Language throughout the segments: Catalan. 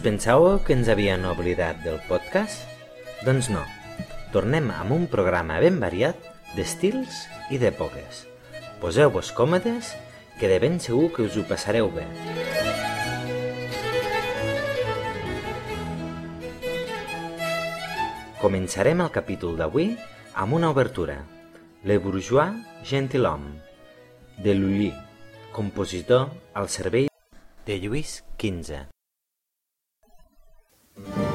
Us pensàveu que ens havien oblidat del podcast? Doncs no. Tornem amb un programa ben variat d'estils i d'èpoques. Poseu-vos còmodes, que de ben segur que us ho passareu bé. Començarem el capítol d'avui amb una obertura, Le Bourgeois Gentilhomme, de Lully, compositor al servei de Lluís XV. Thank you.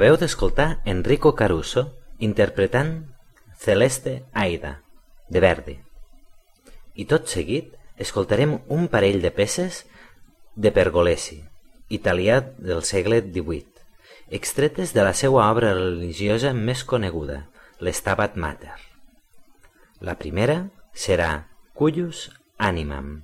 Acabeu d'escoltar Enrico Caruso interpretant Celeste Aida, de Verdi. I tot seguit escoltarem un parell de peces de Pergolesi, italià del segle XVIII, extretes de la seva obra religiosa més coneguda, l'Estabat Mater. La primera serà Cullus Animam.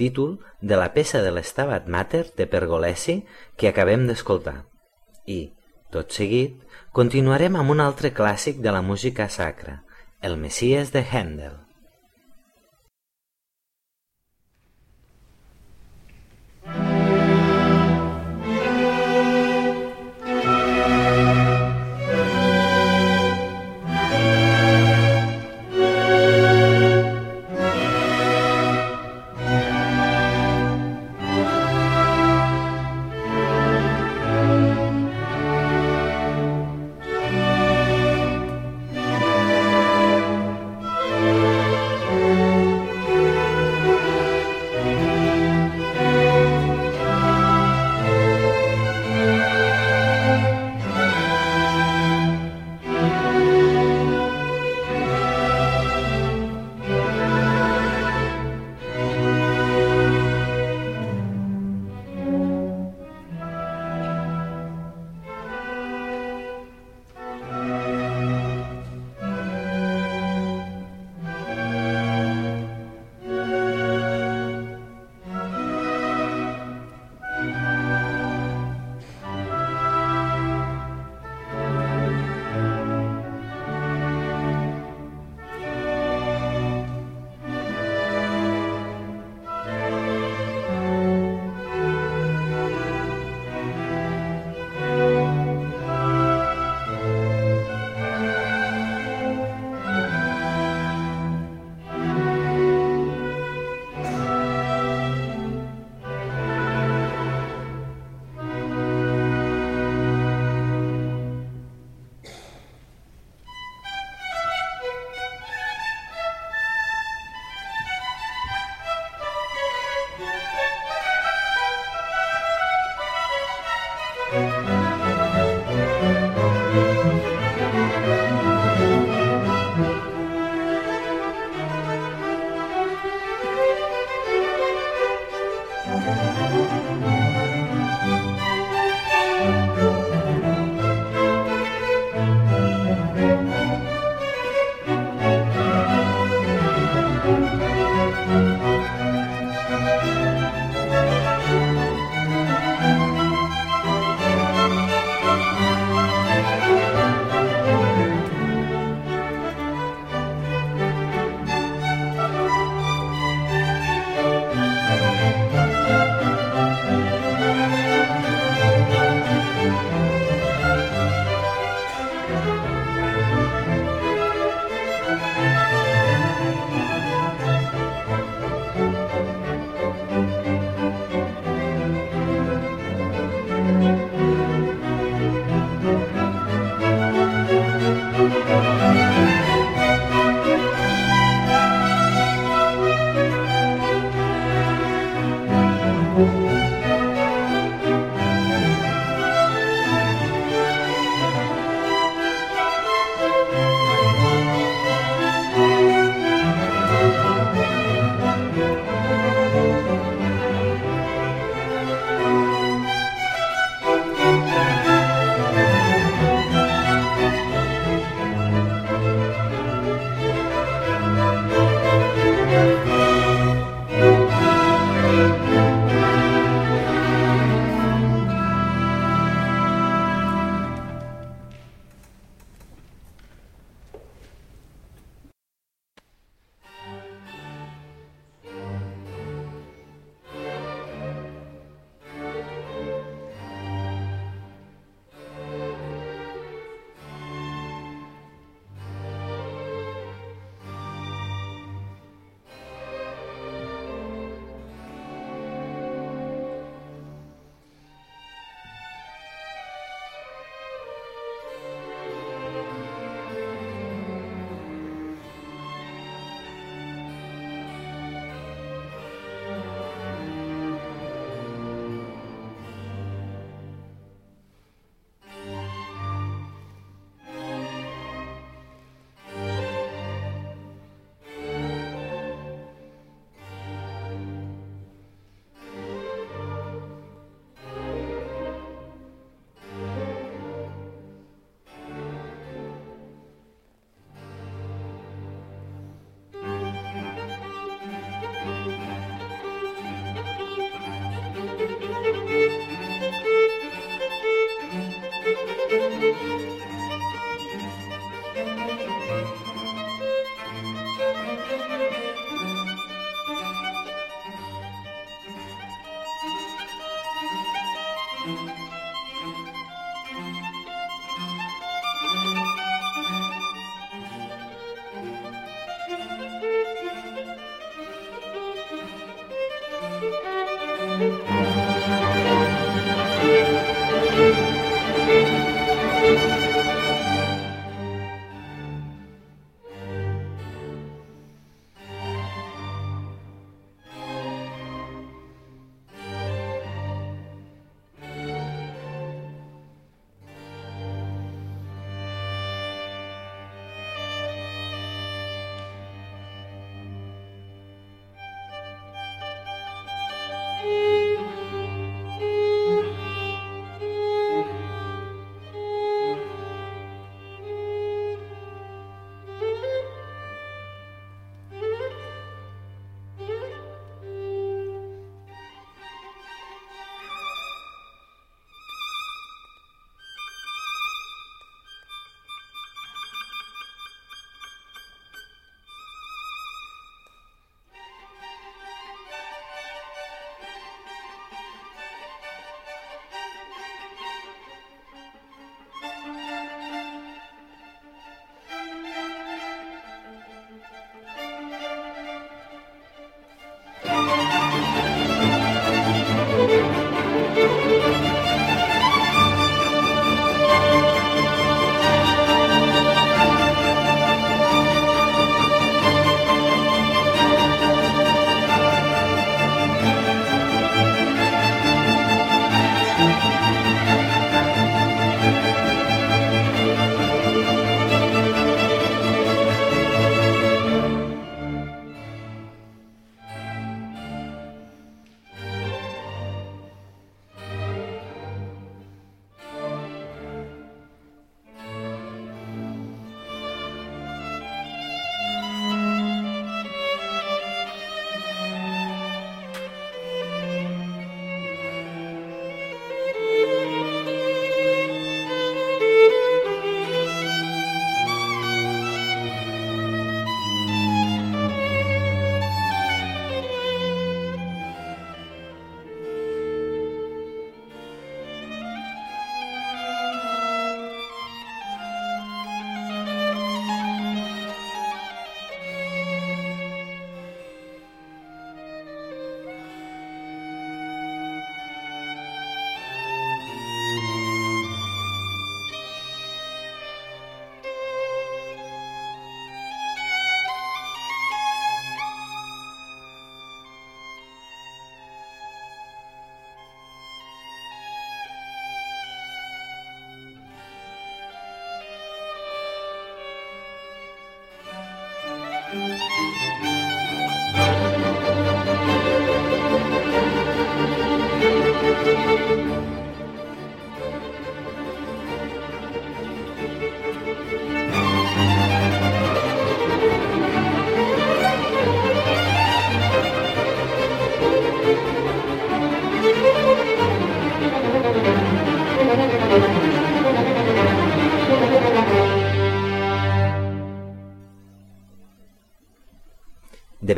Títol de la peça de l'Estabat Mater de Pergolesi que acabem d'escoltar. I, tot seguit, continuarem amb un altre clàssic de la música sacra, el Messies de Handel.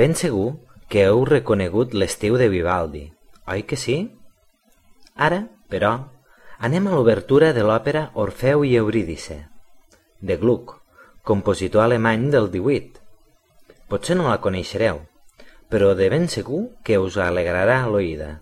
Ben segur que heu reconegut l'estiu de Vivaldi, oi que sí? Ara, però, anem a l'obertura de l'òpera Orfeu i Eurídice, de Gluck, compositor alemany del 18. Potser no la coneixereu, però de ben segur que us alegrarà l'oïda.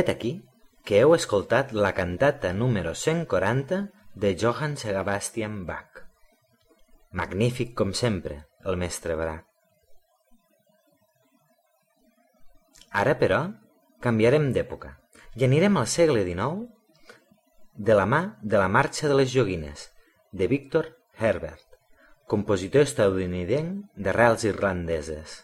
Vet aquí que heu escoltat la cantata número 140 de Johann Sebastian Bach. Magnífic com sempre, el mestre Brac. Ara, però, canviarem d'època i anirem al segle XIX de la mà de la marxa de les joguines, de Victor Herbert, compositor estatunidenc d'arrels irlandeses.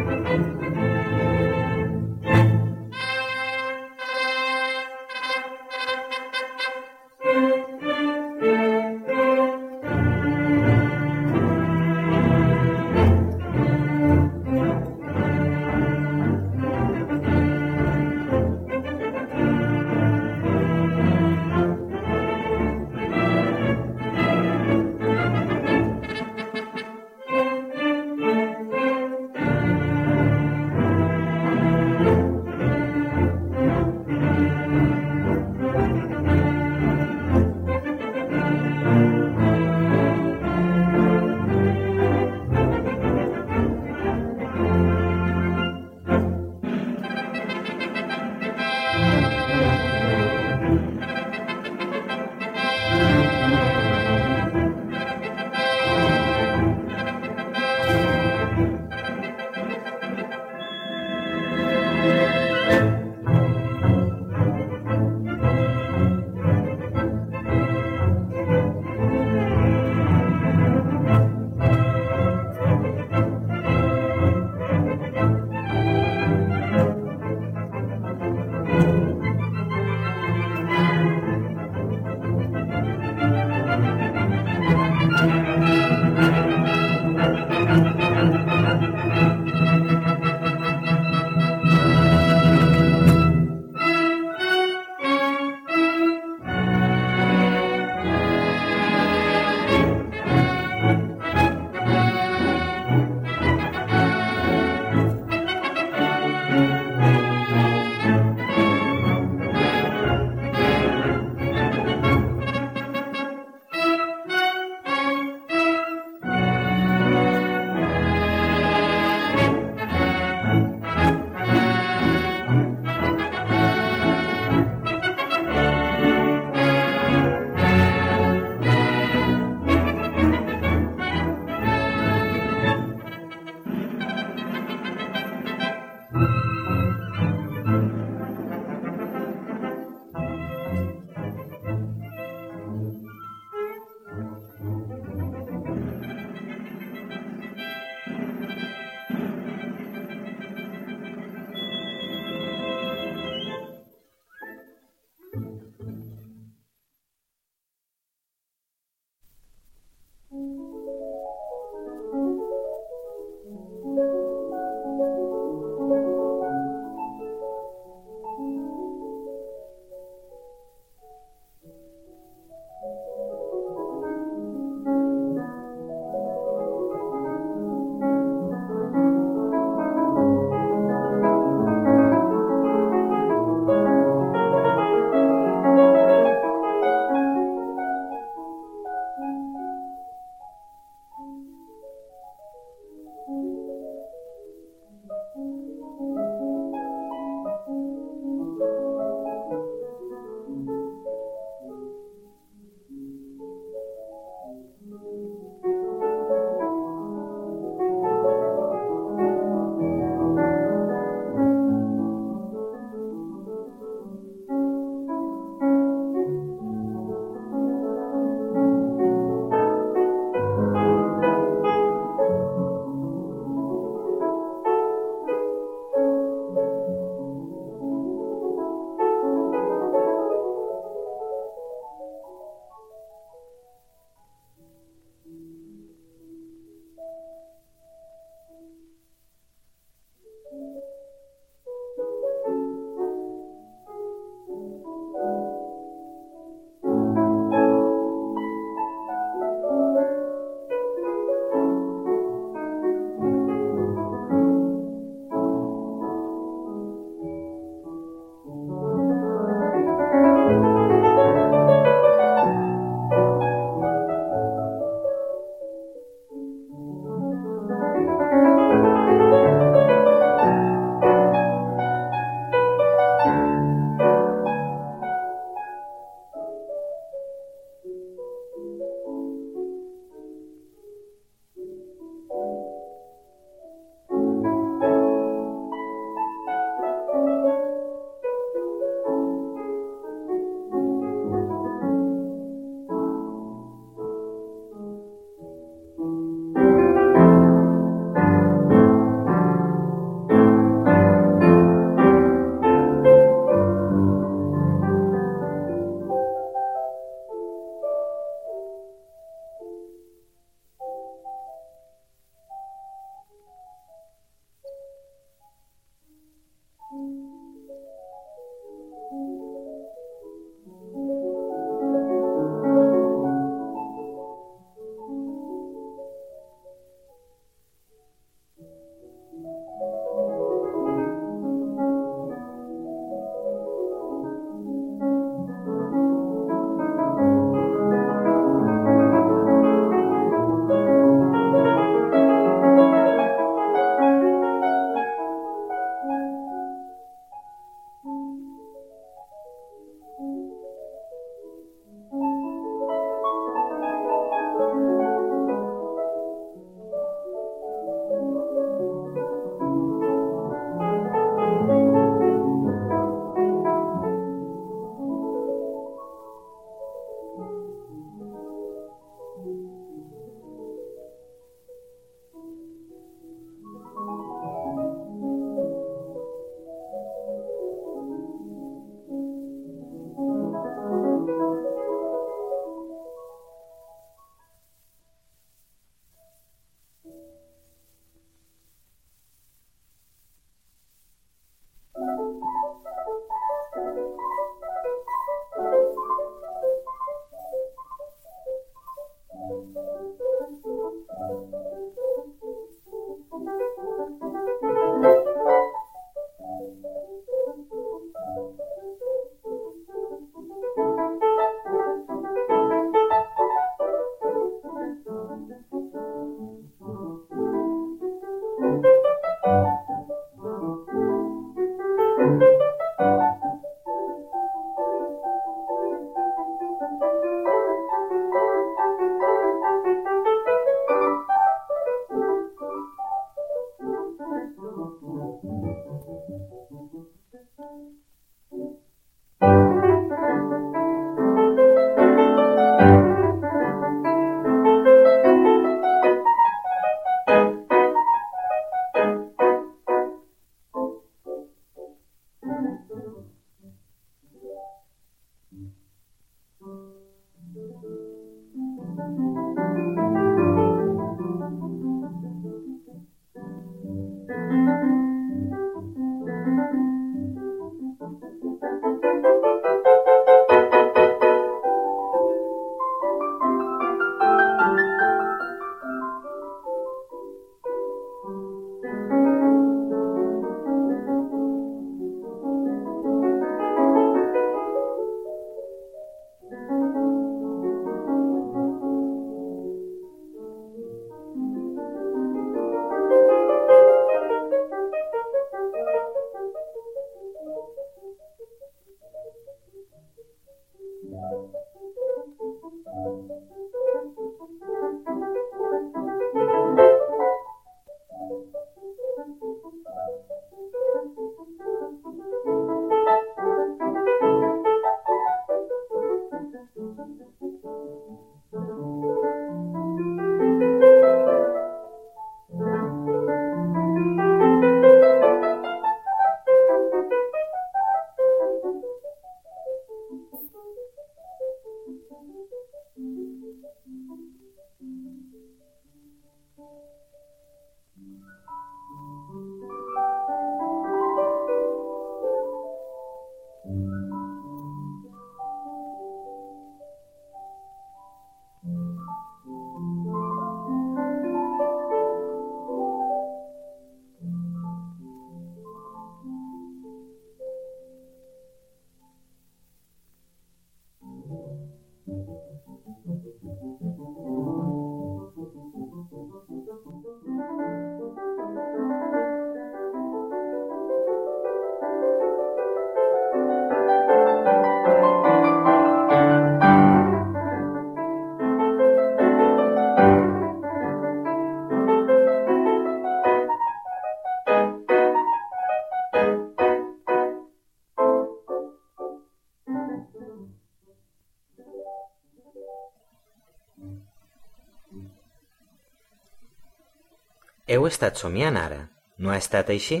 Heu estat somiant ara, no ha estat així?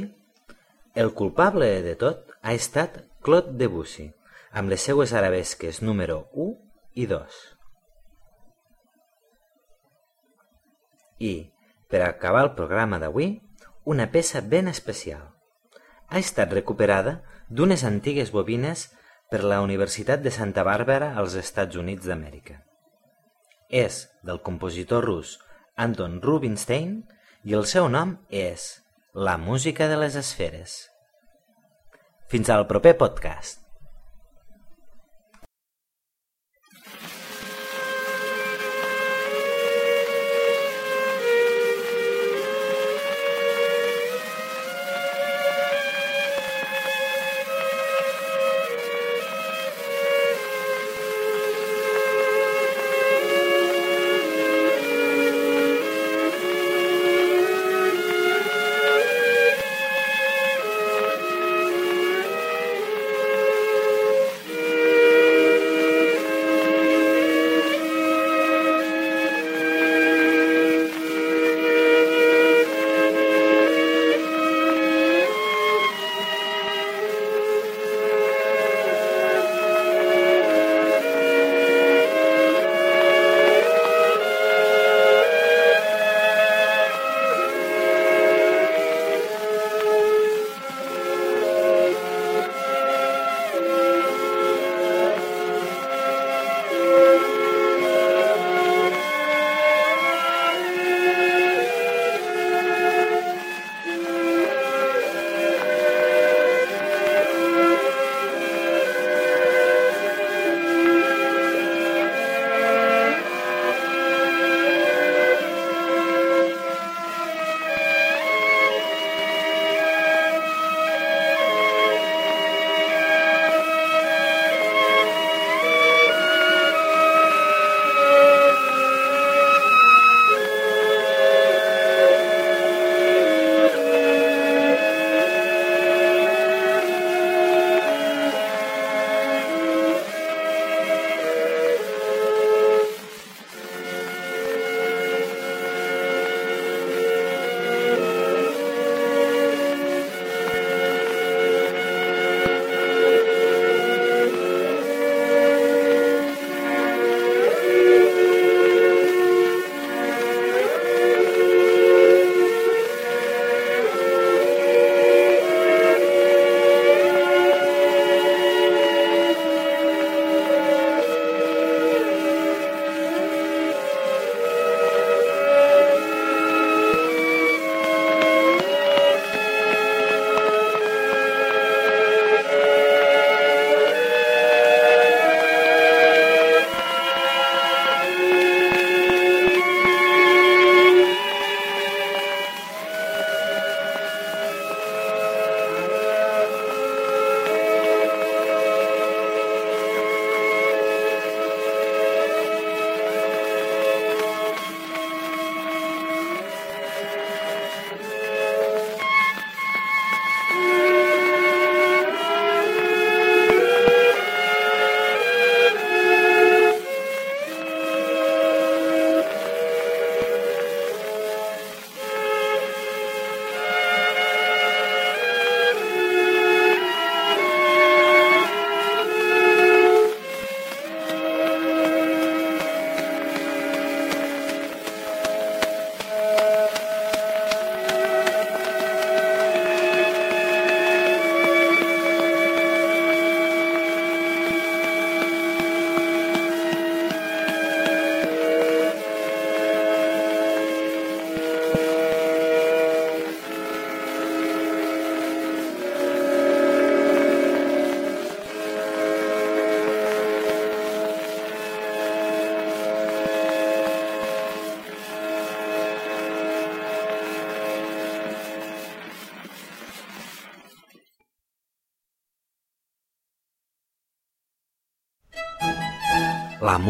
El culpable de tot ha estat Claude Debussy, amb les seues arabesques número 1 i 2. I, per acabar el programa d'avui, una peça ben especial. Ha estat recuperada d'unes antigues bobines per la Universitat de Santa Bàrbara als Estats Units d'Amèrica. És del compositor rus Anton Rubinstein i el seu nom és La música de les esferes. Fins al proper podcast.